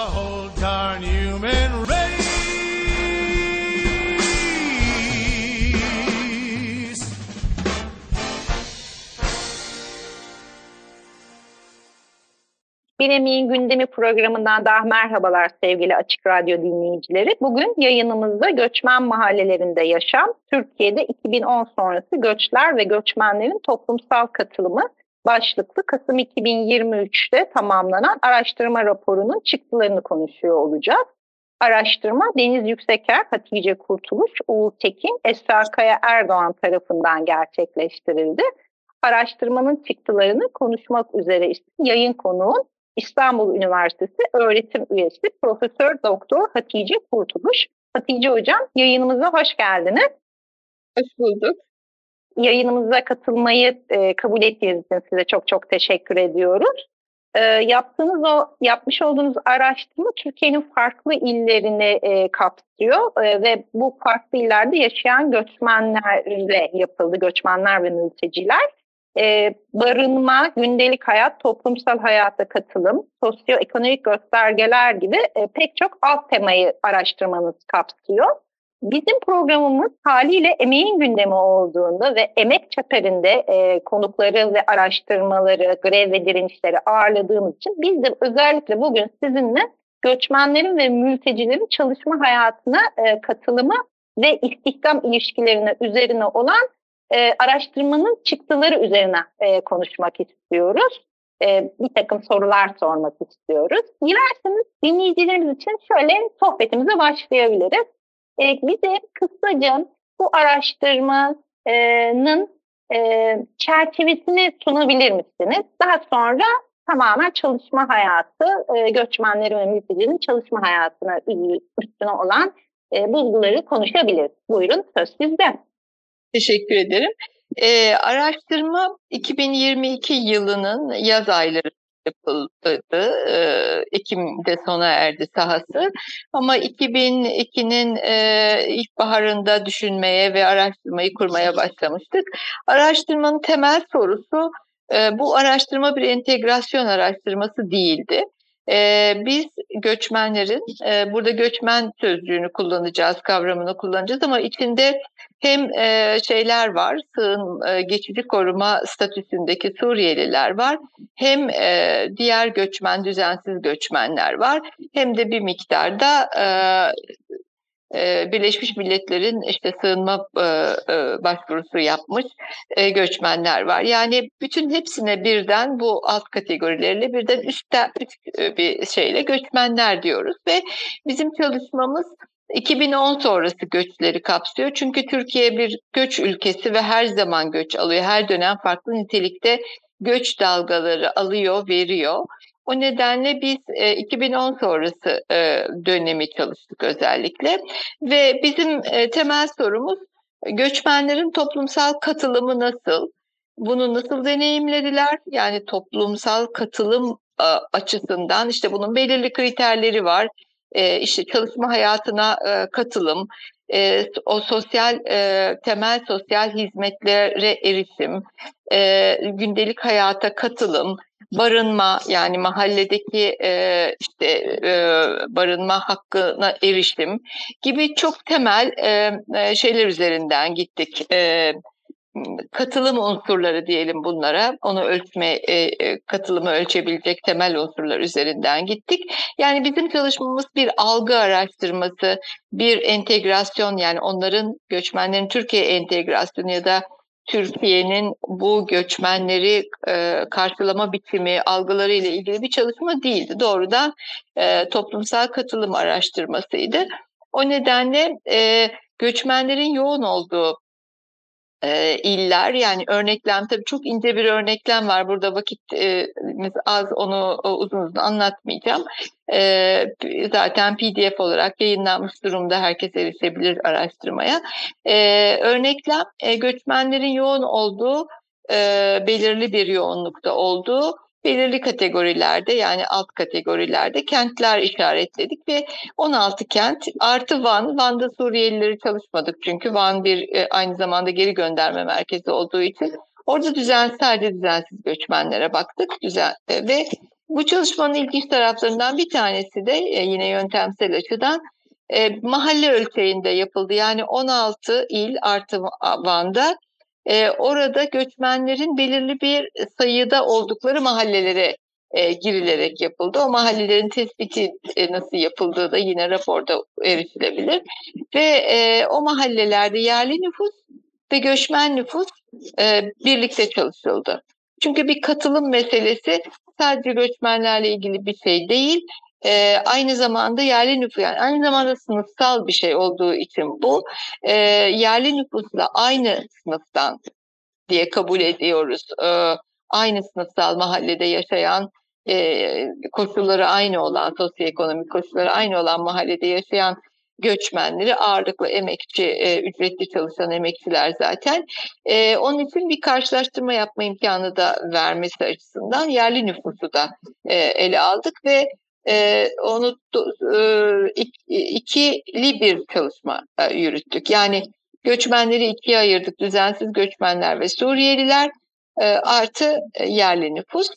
the whole darn human race. Bir Emeğin Gündemi programından daha merhabalar sevgili Açık Radyo dinleyicileri. Bugün yayınımızda göçmen mahallelerinde yaşam, Türkiye'de 2010 sonrası göçler ve göçmenlerin toplumsal katılımı başlıklı Kasım 2023'te tamamlanan araştırma raporunun çıktılarını konuşuyor olacağız. Araştırma Deniz Yükseker, Hatice Kurtuluş, Uğur Tekin, Esra Kaya Erdoğan tarafından gerçekleştirildi. Araştırmanın çıktılarını konuşmak üzere yayın konuğun İstanbul Üniversitesi öğretim üyesi Profesör Doktor Hatice Kurtuluş. Hatice Hocam yayınımıza hoş geldiniz. Hoş bulduk. Yayınımıza katılmayı e, kabul ettiğiniz için size çok çok teşekkür ediyoruz. E, yaptığınız o yapmış olduğunuz araştırma Türkiye'nin farklı illerini e, kapsıyor e, ve bu farklı illerde yaşayan göçmenlerle yapıldı. Göçmenler ve mülteciler e, barınma, gündelik hayat, toplumsal hayata katılım, sosyoekonomik göstergeler gibi e, pek çok alt temayı araştırmanız kapsıyor. Bizim programımız haliyle emeğin gündemi olduğunda ve emek çeperinde e, konukları ve araştırmaları, grev ve direnişleri ağırladığımız için biz de özellikle bugün sizinle göçmenlerin ve mültecilerin çalışma hayatına e, katılımı ve istihdam ilişkilerine üzerine olan e, araştırmanın çıktıları üzerine e, konuşmak istiyoruz. E, bir takım sorular sormak istiyoruz. Dilerseniz dinleyicilerimiz için şöyle sohbetimize başlayabiliriz. E, bize kısaca bu araştırmanın e, çerçevesini sunabilir misiniz? Daha sonra tamamen çalışma hayatı, e, göçmenlerin ve mültecilerin çalışma hayatına üstüne olan e, bulguları konuşabiliriz. Buyurun söz sizde. Teşekkür ederim. Ee, araştırma 2022 yılının yaz ayları yapıldı. Ekim'de sona erdi sahası. Ama 2002'nin e, ilkbaharında düşünmeye ve araştırmayı kurmaya başlamıştık. Araştırmanın temel sorusu bu araştırma bir entegrasyon araştırması değildi. Ee, biz göçmenlerin, e, burada göçmen sözcüğünü kullanacağız, kavramını kullanacağız ama içinde hem e, şeyler var, sığın e, geçici koruma statüsündeki Suriyeliler var, hem e, diğer göçmen, düzensiz göçmenler var, hem de bir miktarda e, e, Birleşmiş Milletler'in işte sığınma e, e, başvurusu yapmış e, göçmenler var. Yani bütün hepsine birden bu alt kategorilerle birden üstte üst bir şeyle göçmenler diyoruz ve bizim çalışmamız 2010 sonrası göçleri kapsıyor. Çünkü Türkiye bir göç ülkesi ve her zaman göç alıyor. Her dönem farklı nitelikte göç dalgaları alıyor, veriyor. O nedenle biz e, 2010 sonrası e, dönemi çalıştık özellikle ve bizim e, temel sorumuz göçmenlerin toplumsal katılımı nasıl? Bunu nasıl deneyimlediler? Yani toplumsal katılım e, açısından işte bunun belirli kriterleri var. E, işte çalışma hayatına e, katılım, e, o sosyal e, temel sosyal hizmetlere erişim, e, gündelik hayata katılım, barınma yani mahalledeki e, işte e, barınma hakkına erişim gibi çok temel e, şeyler üzerinden gittik. E, katılım unsurları diyelim bunlara. Onu ölçme, e, katılımı ölçebilecek temel unsurlar üzerinden gittik. Yani bizim çalışmamız bir algı araştırması, bir entegrasyon yani onların göçmenlerin Türkiye entegrasyonu ya da Türkiye'nin bu göçmenleri e, karşılama biçimi, algıları ile ilgili bir çalışma değildi. Doğrudan e, toplumsal katılım araştırmasıydı. O nedenle e, göçmenlerin yoğun olduğu e, iller yani örneklem tabii çok ince bir örneklem var. Burada vakitimiz az onu uzun uzun anlatmayacağım. E, zaten pdf olarak yayınlanmış durumda. Herkes erişebilir araştırmaya. E, örneklem e, göçmenlerin yoğun olduğu e, belirli bir yoğunlukta olduğu belirli kategorilerde yani alt kategorilerde kentler işaretledik ve 16 kent artı Van. Van'da Suriyelileri çalışmadık çünkü Van bir e, aynı zamanda geri gönderme merkezi olduğu için orada düzen sadece düzensiz göçmenlere baktık düzen e, ve bu çalışmanın ilginç taraflarından bir tanesi de e, yine yöntemsel açıdan mahalle ölçeğinde yapıldı. Yani 16 il artı Van'da e, orada göçmenlerin belirli bir sayıda oldukları mahallelere e, girilerek yapıldı. O mahallelerin tespiti e, nasıl yapıldığı da yine raporda erişilebilir. Ve e, o mahallelerde yerli nüfus ve göçmen nüfus e, birlikte çalışıldı. Çünkü bir katılım meselesi sadece göçmenlerle ilgili bir şey değil e, aynı zamanda yerli nüfus yani aynı zamanda sınıfsal bir şey olduğu için bu e, yerli nüfusla aynı sınıftan diye kabul ediyoruz. E, aynı sınıfsal mahallede yaşayan e, koşulları aynı olan sosyoekonomik koşulları aynı olan mahallede yaşayan göçmenleri ağırlıklı emekçi, e, ücretli çalışan emekçiler zaten. E, onun için bir karşılaştırma yapma imkanı da vermesi açısından yerli nüfusu da e, ele aldık ve e, onu e, ikili bir çalışma e, yürüttük. Yani göçmenleri ikiye ayırdık. Düzensiz göçmenler ve Suriyeliler e, artı e, yerli nüfus.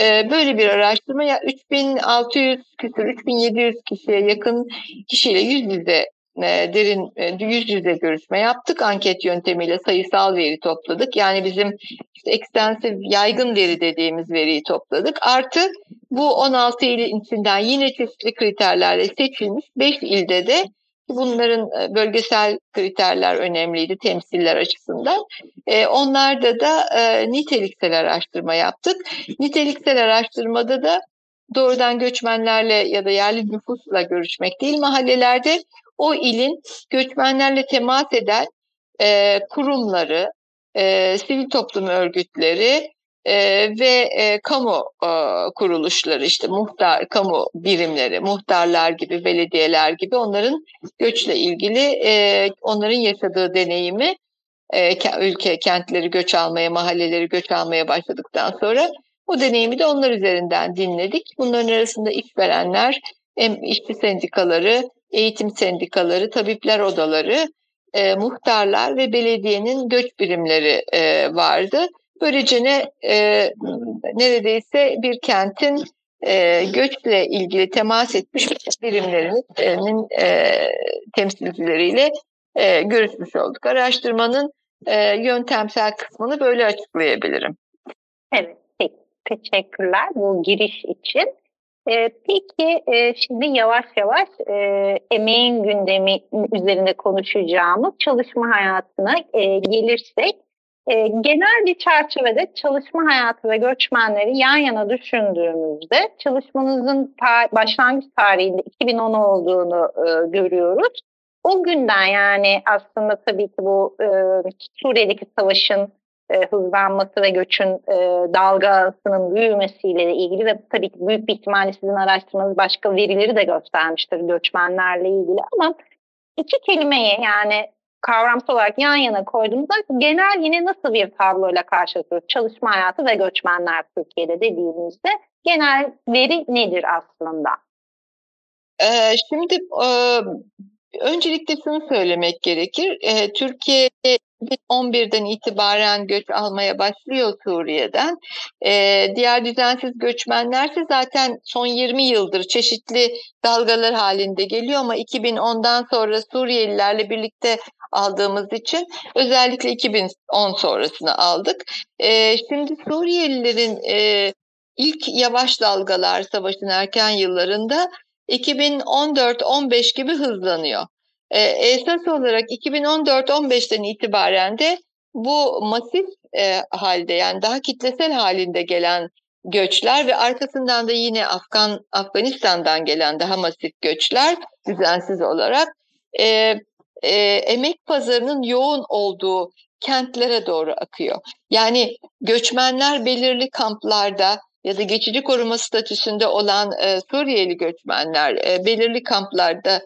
E, böyle bir araştırma ya 3600 küsur 3700 kişiye yakın kişiyle yüz yüze e, derin e, yüz yüze görüşme yaptık. Anket yöntemiyle sayısal veri topladık. Yani bizim işte ekstensif yaygın veri dediğimiz veriyi topladık. Artı bu 16 ilin içinden yine çeşitli kriterlerle seçilmiş 5 ilde de bunların e, bölgesel kriterler önemliydi temsiller açısından. Onlarda da niteliksel araştırma yaptık. Niteliksel araştırmada da doğrudan göçmenlerle ya da yerli nüfusla görüşmek değil mahallelerde o ilin göçmenlerle temas eden e, kurumları, e, sivil toplum örgütleri e, ve e, kamu e, kuruluşları işte muhtar, kamu birimleri, muhtarlar gibi, belediyeler gibi onların göçle ilgili e, onların yaşadığı deneyimi e, ülke kentleri göç almaya, mahalleleri göç almaya başladıktan sonra o deneyimi de onlar üzerinden dinledik. Bunların arasında işverenler, işçi sendikaları, eğitim sendikaları, tabipler odaları, e, muhtarlar ve belediyenin göç birimleri e, vardı. Böylece e, neredeyse bir kentin e, göçle ilgili temas etmiş birimlerinin e, temsilcileriyle e, görüşmüş olduk. Araştırmanın yöntemsel kısmını böyle açıklayabilirim. Evet, peki. teşekkürler bu giriş için. Peki şimdi yavaş yavaş emeğin gündemi üzerinde konuşacağımız çalışma hayatına gelirsek e, genel bir çerçevede çalışma hayatı ve göçmenleri yan yana düşündüğümüzde çalışmanızın ta başlangıç tarihinde 2010 olduğunu e, görüyoruz. O günden yani aslında tabii ki bu e, Suriye'deki savaşın e, hızlanması ve göçün e, dalgasının büyümesiyle ilgili ve tabii ki büyük bir ihtimalle sizin araştırmanız başka verileri de göstermiştir göçmenlerle ilgili ama iki kelimeyi yani kavramsal olarak yan yana koyduğumuzda genel yine nasıl bir tabloyla karşılaşıyoruz? Çalışma hayatı ve göçmenler Türkiye'de dediğimizde genel veri nedir aslında? Ee, şimdi e, öncelikle şunu söylemek gerekir. E, Türkiye'de 2011'den itibaren göç almaya başlıyor Suriye'den. Ee, diğer düzensiz göçmenlerse zaten son 20 yıldır çeşitli dalgalar halinde geliyor ama 2010'dan sonra Suriyelilerle birlikte aldığımız için özellikle 2010 sonrasını aldık. Ee, şimdi Suriyelilerin e, ilk yavaş dalgalar savaşın erken yıllarında 2014-15 gibi hızlanıyor. E, esas olarak 2014-15'ten itibaren de bu masif e, halde yani daha kitlesel halinde gelen göçler ve arkasından da yine Afgan Afganistan'dan gelen daha masif göçler düzensiz olarak e, e, emek pazarının yoğun olduğu kentlere doğru akıyor. Yani göçmenler belirli kamplarda ya da geçici koruma statüsünde olan e, Suriyeli göçmenler e, belirli kamplarda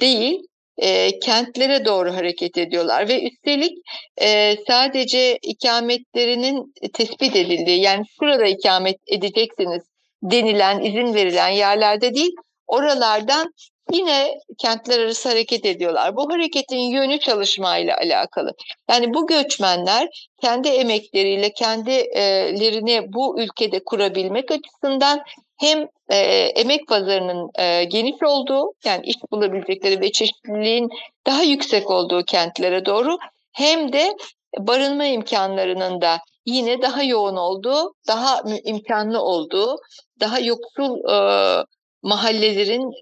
değil, e, kentlere doğru hareket ediyorlar ve üstelik e, sadece ikametlerinin tespit edildiği yani şurada ikamet edeceksiniz denilen izin verilen yerlerde değil oralardan yine kentler arası hareket ediyorlar. Bu hareketin yönü çalışmayla alakalı. Yani bu göçmenler kendi emekleriyle kendilerini bu ülkede kurabilmek açısından hem e, emek pazarının e, geniş olduğu yani iş bulabilecekleri ve çeşitliliğin daha yüksek olduğu kentlere doğru hem de barınma imkanlarının da yine daha yoğun olduğu, daha imkanlı olduğu, daha yoksul e, mahallelerin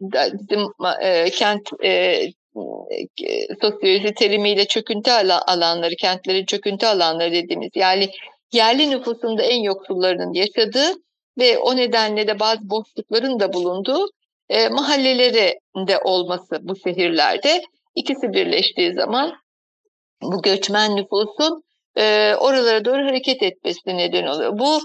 e, kent e, e, sosyoloji terimiyle çöküntü alanları, kentlerin çöküntü alanları dediğimiz yani yerli nüfusunda en yoksullarının yaşadığı ve o nedenle de bazı boşlukların da bulunduğu e, mahalleleri de olması bu şehirlerde ikisi birleştiği zaman bu göçmen nüfusun e, oralara doğru hareket etmesi neden oluyor. Bu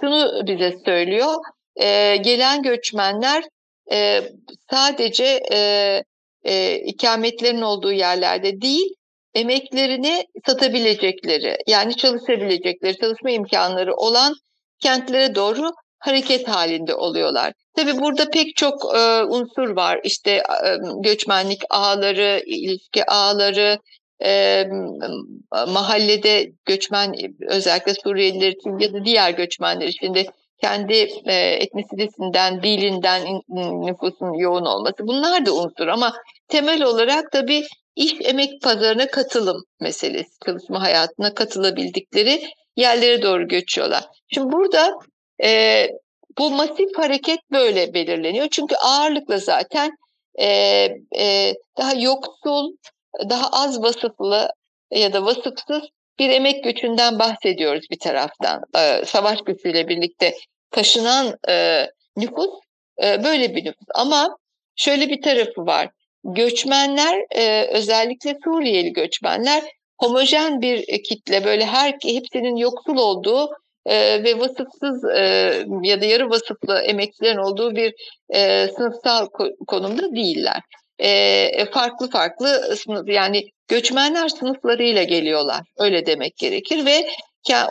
şunu bize söylüyor. E, gelen göçmenler e, sadece e, e, ikametlerin olduğu yerlerde değil, emeklerini satabilecekleri, yani çalışabilecekleri, çalışma imkanları olan kentlere doğru hareket halinde oluyorlar. Tabii burada pek çok e, unsur var. İşte e, göçmenlik ağları, ilişki ağları, e, mahallede göçmen özellikle Suriyeliler için ya da diğer göçmenler için de kendi e, etnisitesinden, dilinden nüfusun yoğun olması bunlar da unsur ama temel olarak tabii iş emek pazarına katılım meselesi, çalışma hayatına katılabildikleri yerlere doğru göçüyorlar. Şimdi burada e, bu masif hareket böyle belirleniyor. Çünkü ağırlıkla zaten e, e, daha yoksul, daha az vasıflı ya da vasıfsız bir emek göçünden bahsediyoruz bir taraftan. E, savaş gücüyle birlikte taşınan e, nüfus e, böyle bir nüfus. Ama şöyle bir tarafı var. Göçmenler e, özellikle Suriyeli göçmenler homojen bir kitle böyle her hepsinin yoksul olduğu e, ve vasıfsız e, ya da yarı vasıflı emeklilerin olduğu bir e, sınıfsal konumda değiller. E, farklı farklı sınıf yani göçmenler sınıflarıyla geliyorlar öyle demek gerekir ve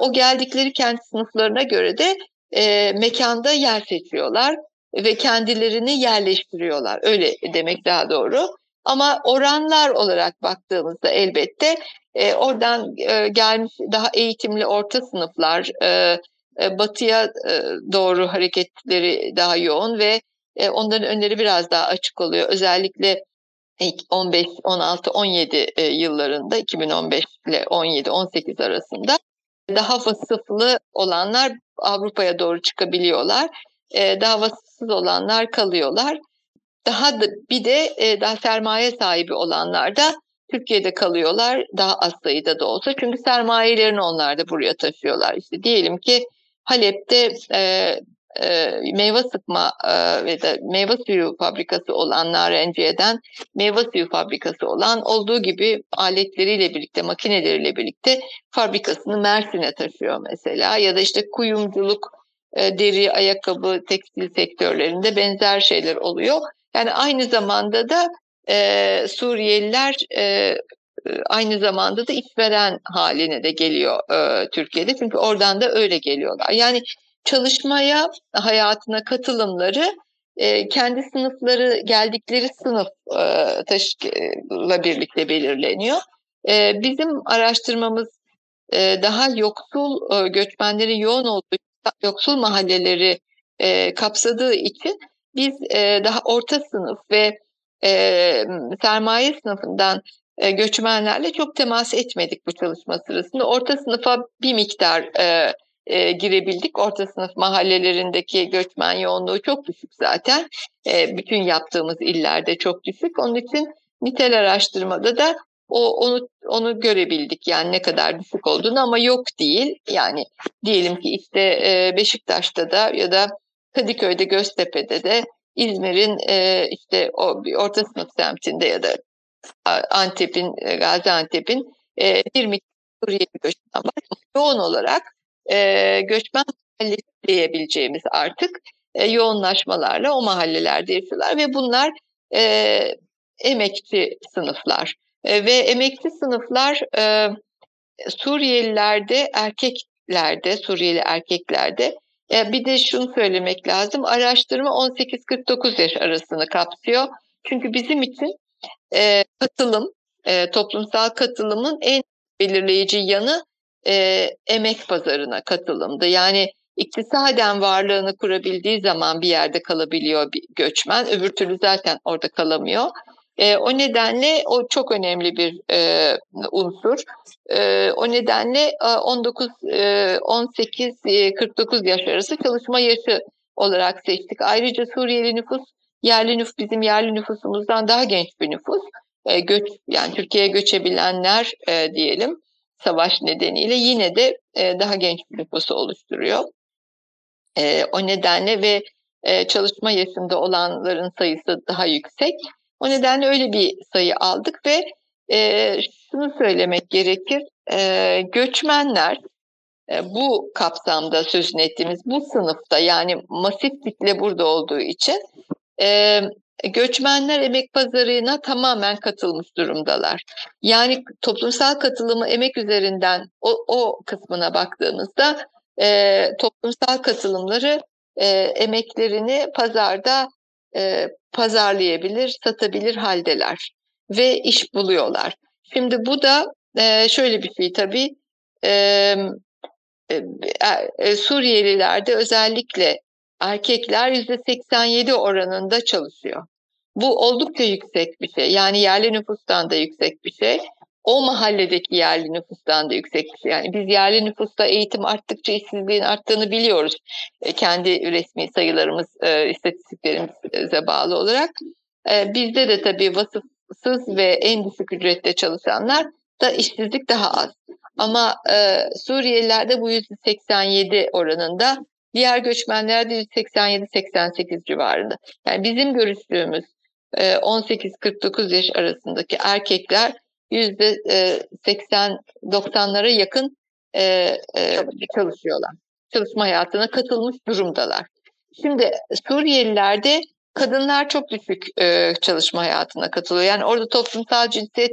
o geldikleri kendi sınıflarına göre de e, mekanda yer seçiyorlar ve kendilerini yerleştiriyorlar. Öyle demek daha doğru. Ama oranlar olarak baktığımızda elbette e, oradan e, gelmiş daha eğitimli orta sınıflar e, e, batıya e, doğru hareketleri daha yoğun ve e, onların önleri biraz daha açık oluyor. Özellikle 15, 16, 17 yıllarında 2015 ile 17, 18 arasında daha vasıflı olanlar Avrupa'ya doğru çıkabiliyorlar. E, daha vasıfsız olanlar kalıyorlar. Daha da bir de e, daha sermaye sahibi olanlar da Türkiye'de kalıyorlar daha az sayıda da olsa. Çünkü sermayelerini onlar da buraya taşıyorlar. İşte diyelim ki Halep'te e, e, meyve sıkma e, ve de meyve suyu fabrikası olan Narenciye'den meyve suyu fabrikası olan olduğu gibi aletleriyle birlikte, makineleriyle birlikte fabrikasını Mersin'e taşıyor mesela. Ya da işte kuyumculuk, e, deri, ayakkabı, tekstil sektörlerinde benzer şeyler oluyor. Yani aynı zamanda da e, Suriyeliler e, aynı zamanda da işveren haline de geliyor Türkiye'de. Çünkü oradan da öyle geliyorlar. Yani çalışmaya, hayatına katılımları e, kendi sınıfları, geldikleri sınıfla e, birlikte belirleniyor. E, bizim araştırmamız daha yoksul göçmenlerin yoğun olduğu yoksul mahalleleri kapsadığı için biz daha orta sınıf ve sermaye sınıfından göçmenlerle çok temas etmedik bu çalışma sırasında. Orta sınıfa bir miktar e, e, girebildik. Orta sınıf mahallelerindeki göçmen yoğunluğu çok düşük zaten. E, bütün yaptığımız illerde çok düşük. Onun için nitel araştırmada da o onu onu görebildik yani ne kadar düşük olduğunu ama yok değil. Yani diyelim ki işte e, Beşiktaş'ta da ya da Kadıköy'de, Göztepe'de de İzmir'in e, işte o bir orta sınıf semtinde ya da Antep'in, Gaziantep'in e, bir Suriyeli göçmen var. Yoğun olarak e, göçmen mahallesi diyebileceğimiz artık e, yoğunlaşmalarla o mahallelerde yaşıyorlar ve bunlar e, emekçi sınıflar. E, ve emekçi sınıflar e, Suriyelilerde erkeklerde, Suriyeli erkeklerde e, bir de şunu söylemek lazım. Araştırma 18-49 yaş arasını kapsıyor. Çünkü bizim için e, katılım, e, toplumsal katılımın en belirleyici yanı e, emek pazarına katılımdı. Yani iktisaden varlığını kurabildiği zaman bir yerde kalabiliyor bir göçmen. Öbür türlü zaten orada kalamıyor. E, o nedenle o çok önemli bir e, unsur. E, o nedenle e, 19, e, 18, e, 49 yaş arası çalışma yaşı olarak seçtik. Ayrıca Suriyeli nüfus yerli nüfus bizim yerli nüfusumuzdan daha genç bir nüfus. E, göç yani Türkiye'ye göçebilenler e, diyelim savaş nedeniyle yine de e, daha genç bir nüfusu oluşturuyor. E, o nedenle ve e, çalışma yaşında olanların sayısı daha yüksek. O nedenle öyle bir sayı aldık ve e, şunu söylemek gerekir. E, göçmenler e, bu kapsamda sözünü ettiğimiz bu sınıfta yani masif kitle burada olduğu için e, göçmenler emek pazarına tamamen katılmış durumdalar. Yani toplumsal katılımı emek üzerinden o, o kısmına baktığımızda e, toplumsal katılımları e, emeklerini pazarda e, pazarlayabilir, satabilir haldeler ve iş buluyorlar. Şimdi bu da e, şöyle bir şey tabii e, e, e Suriyelilerde özellikle erkekler %87 oranında çalışıyor. Bu oldukça yüksek bir şey. Yani yerli nüfustan da yüksek bir şey. O mahalledeki yerli nüfustan da yüksek bir şey. Yani biz yerli nüfusta eğitim arttıkça işsizliğin arttığını biliyoruz. E, kendi resmi sayılarımız, e, istatistiklerimize bağlı olarak. E, bizde de tabii vasıfsız ve en düşük ücrette çalışanlar da işsizlik daha az. Ama e, Suriyelilerde bu %87 oranında Diğer göçmenlerde 87-88 civarında. Yani bizim görüştüğümüz 18-49 yaş arasındaki erkekler %80-90'lara yakın çalışıyorlar. Çalışma hayatına katılmış durumdalar. Şimdi Suriyelilerde kadınlar çok düşük çalışma hayatına katılıyor. Yani orada toplumsal cinsiyet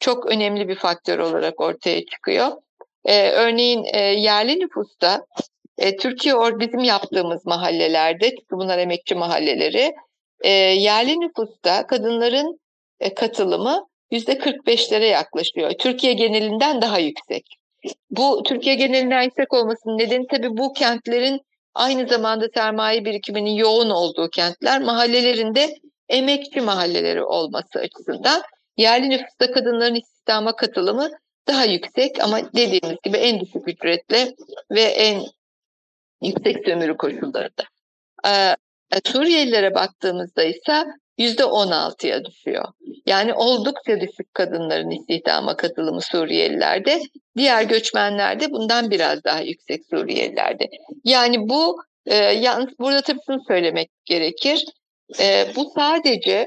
çok önemli bir faktör olarak ortaya çıkıyor. örneğin yerli nüfusta e, Türkiye or bizim yaptığımız mahallelerde, çünkü bunlar emekçi mahalleleri, e, yerli nüfusta kadınların e, katılımı yüzde 45'lere yaklaşıyor. Türkiye genelinden daha yüksek. Bu Türkiye genelinden yüksek olmasının nedeni tabii bu kentlerin aynı zamanda sermaye birikiminin yoğun olduğu kentler mahallelerinde emekçi mahalleleri olması açısından yerli nüfusta kadınların istihdama katılımı daha yüksek ama dediğimiz gibi en düşük ücretle ve en yüksek sömürü koşullarında. Ee, Suriyelilere baktığımızda ise yüzde 16'ya düşüyor. Yani oldukça düşük kadınların istihdama katılımı Suriyelilerde. Diğer göçmenlerde bundan biraz daha yüksek Suriyelilerde. Yani bu e, yalnız burada tabii şunu söylemek gerekir. E, bu sadece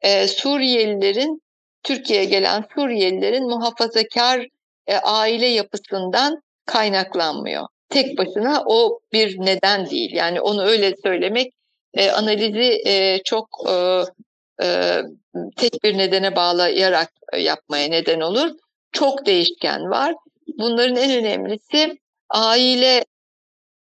e, Suriyelilerin Türkiye'ye gelen Suriyelilerin muhafazakar e, aile yapısından kaynaklanmıyor tek başına o bir neden değil. Yani onu öyle söylemek e, analizi e, çok e, e, tek bir nedene bağlayarak yapmaya neden olur. Çok değişken var. Bunların en önemlisi aile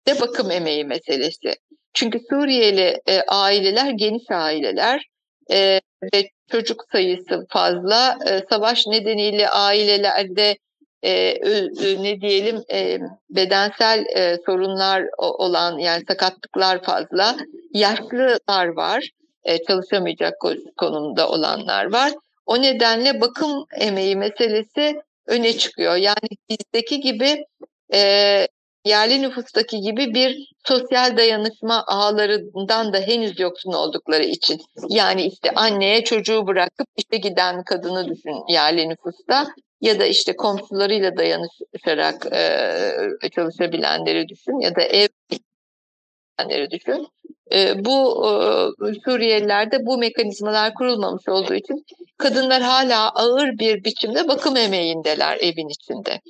de bakım emeği meselesi. Çünkü Suriyeli e, aileler geniş aileler e, ve çocuk sayısı fazla. E, savaş nedeniyle ailelerde e, ne diyelim e, bedensel e, sorunlar olan yani sakatlıklar fazla, yaşlılar var, e, çalışamayacak konumda olanlar var. O nedenle bakım emeği meselesi öne çıkıyor. Yani bizdeki gibi e, yerli nüfustaki gibi bir sosyal dayanışma ağlarından da henüz yoksun oldukları için. Yani işte anneye çocuğu bırakıp işe giden kadını düşün yerli nüfusta ya da işte komşularıyla dayanışarak e, çalışabilenleri düşün ya da ev düşün. E, bu e, Suriyelilerde bu mekanizmalar kurulmamış olduğu için kadınlar hala ağır bir biçimde bakım emeğindeler evin içinde.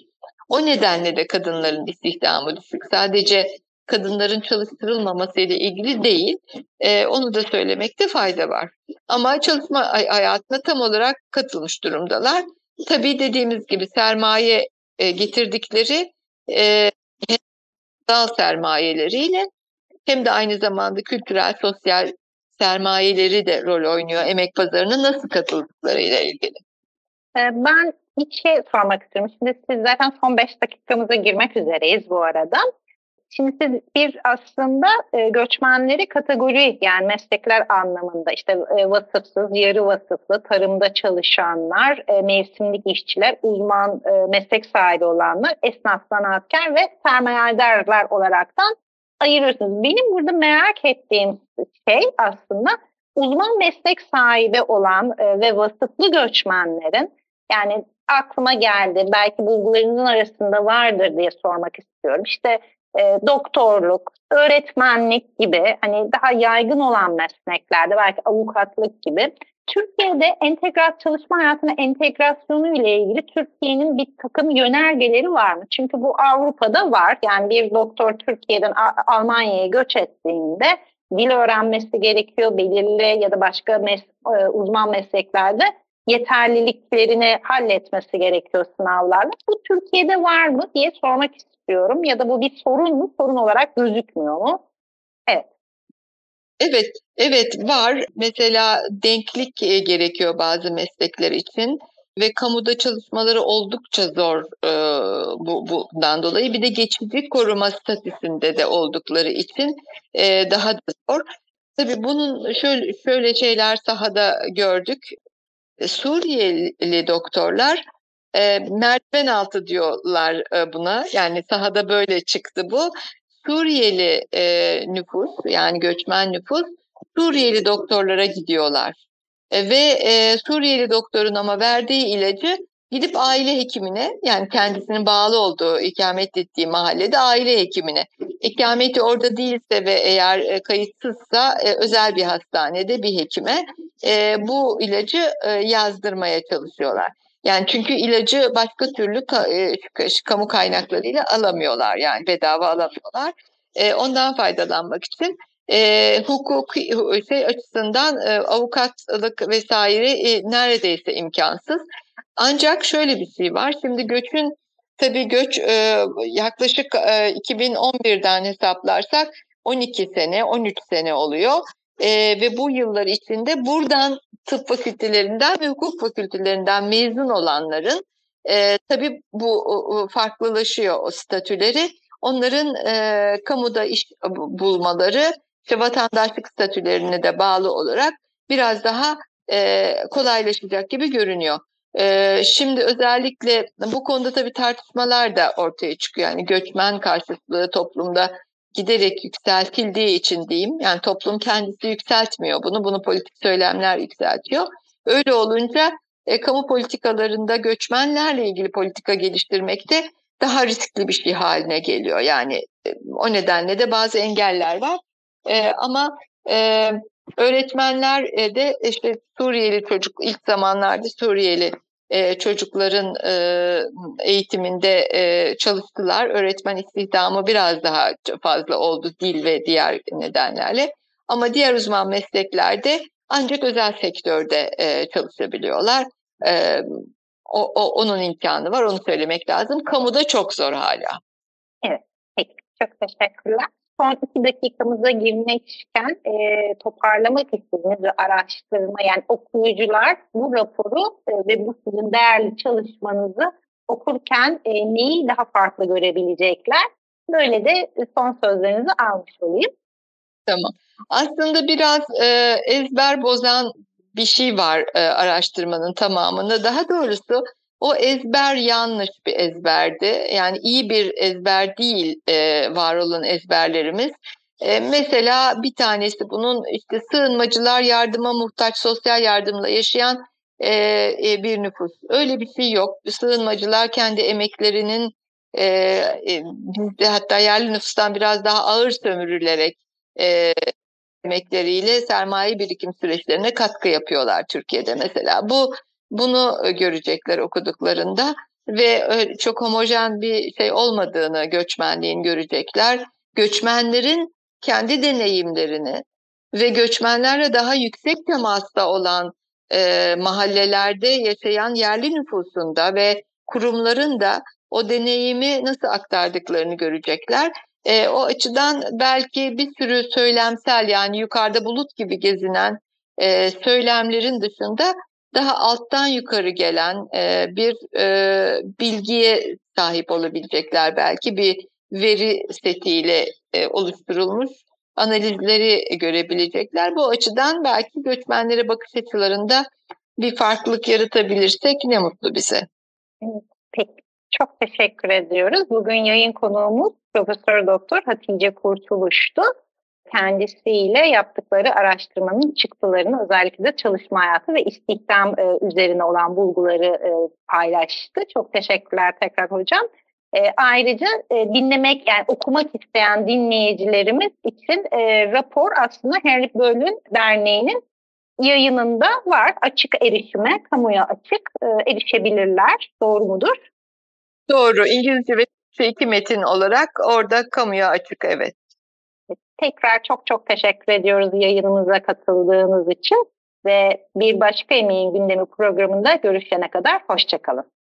O nedenle de kadınların istihdamı düşük. Sadece kadınların çalıştırılmaması ile ilgili değil. E, onu da söylemekte fayda var. Ama çalışma hayatına tam olarak katılmış durumdalar. Tabii dediğimiz gibi sermaye e, getirdikleri e, dal sermayeleriyle hem de aynı zamanda kültürel, sosyal sermayeleri de rol oynuyor emek pazarına nasıl katıldıklarıyla ilgili. Ee, ben bir şey sormak istiyorum. Şimdi siz zaten son 5 dakikamıza girmek üzereyiz bu arada. Şimdi bir aslında e, göçmenleri kategori yani meslekler anlamında işte e, vasıfsız, yarı vasıflı, tarımda çalışanlar, e, mevsimlik işçiler, uzman meslek sahibi olanlar, esnaf, sanatkar ve sermayedarlar olaraktan ayırıyorsunuz. Benim burada merak ettiğim şey aslında uzman meslek sahibi olan ve vasıflı göçmenlerin yani aklıma geldi belki bulgularınızın arasında vardır diye sormak istiyorum. İşte e, doktorluk, öğretmenlik gibi hani daha yaygın olan mesleklerde belki avukatlık gibi Türkiye'de entegrat çalışma hayatına entegrasyonu ile ilgili Türkiye'nin bir takım yönergeleri var mı? Çünkü bu Avrupa'da var. Yani bir doktor Türkiye'den Almanya'ya göç ettiğinde dil öğrenmesi gerekiyor belirli ya da başka mes e, uzman mesleklerde yeterliliklerini halletmesi gerekiyor sınavlarla. Bu Türkiye'de var mı diye sormak istiyorum ya da bu bir sorun mu? Sorun olarak gözükmüyor mu? Evet. Evet, evet var. Mesela denklik e, gerekiyor bazı meslekler için ve kamuda çalışmaları oldukça zor e, bu, bundan dolayı. Bir de geçici koruma statüsünde de oldukları için e, daha da zor. Tabii bunun şöyle, şöyle şeyler sahada gördük. E, Suriyeli doktorlar e, merdiven altı diyorlar e, buna. Yani sahada böyle çıktı bu. Suriyeli e, nüfus yani göçmen nüfus Suriyeli doktorlara gidiyorlar. E, ve e, Suriyeli doktorun ama verdiği ilacı gidip aile hekimine yani kendisinin bağlı olduğu ikamet ettiği mahallede aile hekimine ikameti orada değilse ve eğer e, kayıtsızsa e, özel bir hastanede bir hekime e, bu ilacı e, yazdırmaya çalışıyorlar. Yani çünkü ilacı başka türlü e, kamu kaynaklarıyla alamıyorlar yani bedava alamıyorlar. E, ondan faydalanmak için e, hukuk şey açısından e, avukatlık vesaire e, neredeyse imkansız. Ancak şöyle bir şey var. Şimdi göçün tabii göç e, yaklaşık e, 2011'den hesaplarsak 12 sene, 13 sene oluyor. E, ve bu yıllar içinde buradan tıp fakültelerinden ve hukuk fakültelerinden mezun olanların e, tabii bu farklılaşıyor o statüleri. Onların e, kamuda iş bulmaları işte vatandaşlık statülerine de bağlı olarak biraz daha e, kolaylaşacak gibi görünüyor. E, şimdi özellikle bu konuda tabii tartışmalar da ortaya çıkıyor. Yani göçmen karşıtlığı toplumda giderek yükseltildiği için diyeyim. Yani toplum kendisi yükseltmiyor bunu. Bunu politik söylemler yükseltiyor. Öyle olunca e, kamu politikalarında göçmenlerle ilgili politika geliştirmekte daha riskli bir şey haline geliyor. Yani e, o nedenle de bazı engeller var. E, ama e, öğretmenler de işte Suriyeli çocuk ilk zamanlarda Suriyeli e, çocukların e, eğitiminde e, çalıştılar. Öğretmen istihdamı biraz daha fazla oldu dil ve diğer nedenlerle. Ama diğer uzman mesleklerde ancak özel sektörde çalışabiliyorlar. O, o, onun imkanı var, onu söylemek lazım. Kamuda çok zor hala. Evet, peki. Çok teşekkürler son iki dakikamıza girmişken e, toparlamak istediğiniz araştırma yani okuyucular bu raporu e, ve bu sizin değerli çalışmanızı okurken e, neyi daha farklı görebilecekler? Böyle de son sözlerinizi almış olayım. Tamam. Aslında biraz e, ezber bozan bir şey var e, araştırmanın tamamında. Daha doğrusu o ezber yanlış bir ezberdi. Yani iyi bir ezber değil e, var olan ezberlerimiz. E, mesela bir tanesi bunun işte sığınmacılar yardıma muhtaç, sosyal yardımla yaşayan e, e, bir nüfus. Öyle bir şey yok. Sığınmacılar kendi emeklerinin e, e, bizde hatta yerli nüfustan biraz daha ağır sömürülerek e, emekleriyle sermaye birikim süreçlerine katkı yapıyorlar Türkiye'de mesela. Bu bunu e, görecekler okuduklarında. ve öyle çok homojen bir şey olmadığını göçmenliğin görecekler. Göçmenlerin kendi deneyimlerini ve göçmenlerle daha yüksek temasta olan e, mahallelerde yaşayan yerli nüfusunda ve kurumların da o deneyimi nasıl aktardıklarını görecekler. E, o açıdan belki bir sürü söylemsel yani yukarıda bulut gibi gezinen e, söylemlerin dışında daha alttan yukarı gelen e, bir e, bilgiye sahip olabilecekler belki bir veri setiyle e, oluşturulmuş analizleri görebilecekler. Bu açıdan belki göçmenlere bakış açılarında bir farklılık yaratabilirsek ne mutlu bize. Peki, çok teşekkür ediyoruz. Bugün yayın konuğumuz Profesör Doktor Hatice Kurtuluş'tu. Kendisiyle yaptıkları araştırmanın çıktılarını özellikle de çalışma hayatı ve istihdam e, üzerine olan bulguları e, paylaştı. Çok teşekkürler tekrar hocam. E, ayrıca e, dinlemek yani okumak isteyen dinleyicilerimiz için e, rapor aslında Henry Böll'ün derneğinin yayınında var. Açık erişime, kamuya açık e, erişebilirler. Doğru mudur? Doğru. İngilizce ve Türkçe iki metin olarak orada kamuya açık evet. Tekrar çok çok teşekkür ediyoruz yayınımıza katıldığınız için ve bir başka emeğin gündemi programında görüşene kadar hoşçakalın.